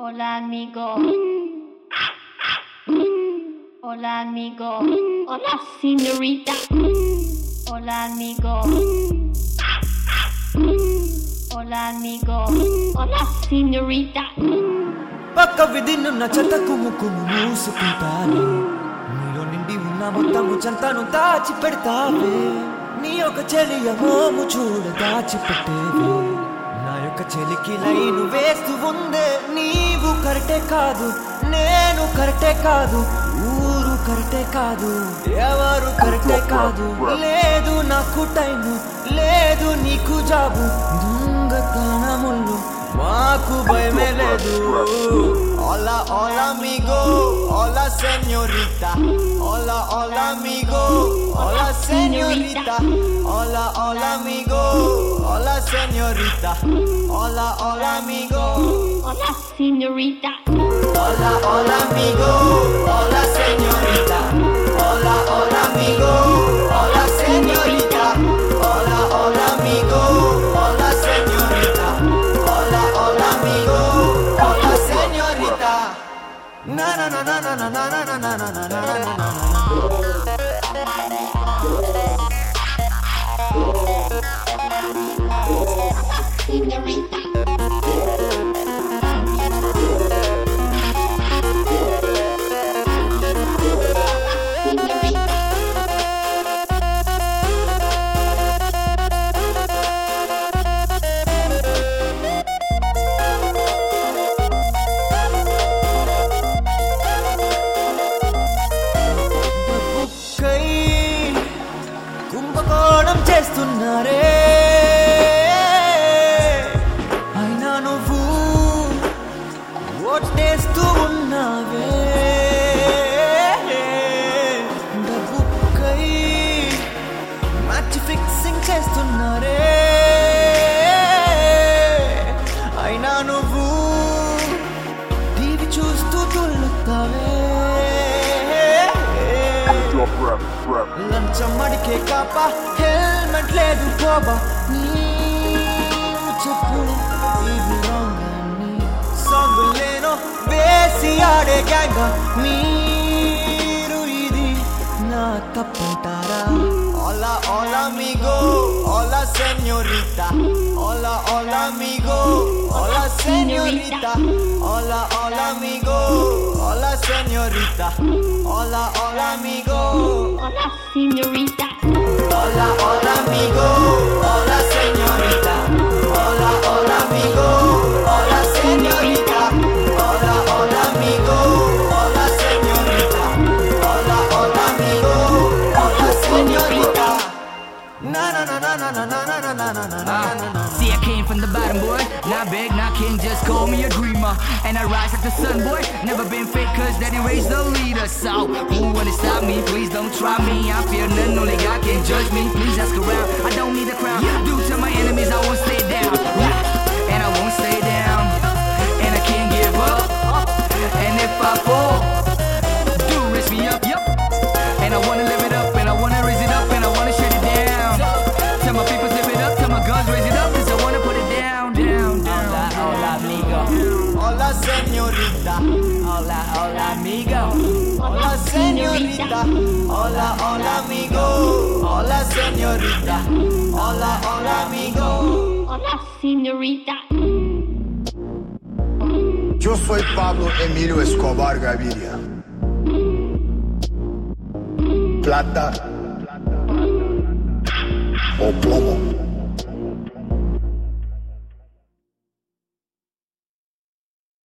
Hola amigo. Hola amigo. Hola señorita. Hola amigo. Hola amigo. Hola señorita. పక్క విధి నున్న చెత్త కుమ్ము కుమ్ము మూసుకుంటాను నీలో నిండి ఉన్న మొత్తము చెంతను దాచి పెడతావే నీ యొక్క చెలియ మోము చూడ దాచి పెట్టేవే యొక్క చెలికి లైను వేస్తూ ఉందే నీవు కరెక్టే కాదు నేను కరెక్టే కాదు ఊరు కరెక్టే కాదు ఎవరు కరెక్టే కాదు లేదు నాకు టైము లేదు నీకు జాబు దొంగతనములు మాకు భయమే లేదు Hola, hola amigo, hola señorita. Hola, hola amigo, hola señorita. Hola, hola amigo, hola señorita. Hola, hola amigo. Hola señorita. Hola, hola amigo, hola señorita. Hola, hola amigo, hola señorita. Hola, hola amigo, hola señorita. Hola, hola amigo, hola señorita. Na na na na na na na na na na na na na ఓటేస్తూ ఉన్నావే. డబ్బుకై match fixing చేస్తున్నారే. అయినా నువ్వు టీవీ చూస్తూ తుల్లుతావే లంచం మడికే కాప హెల్మెట్ లేదు కోబా నీ सिया रे जाएगा मीरुदी ना कपटारा Hola, hola amigo, hola señorita. Hola, hola amigo, hola señorita. Hola, hola amigo, hola señorita. Hola, hola amigo, hola señorita. Hola, hola amigo, hola See, I came from the bottom, boy. Not big, not king, just call me a dreamer. And I rise like the sun, boy. Never been fake, cause daddy raised the leader. So, who wanna stop me? Please don't try me. I fear none, only God can judge me. Please ask around, I don't need a crown. Señorita, Hola, hola, amigo. hola señorita, hola, hola amigo, hola señorita, hola, hola amigo. Hola señorita. Yo soy Pablo Emilio Escobar Gaviria. Plata o plomo.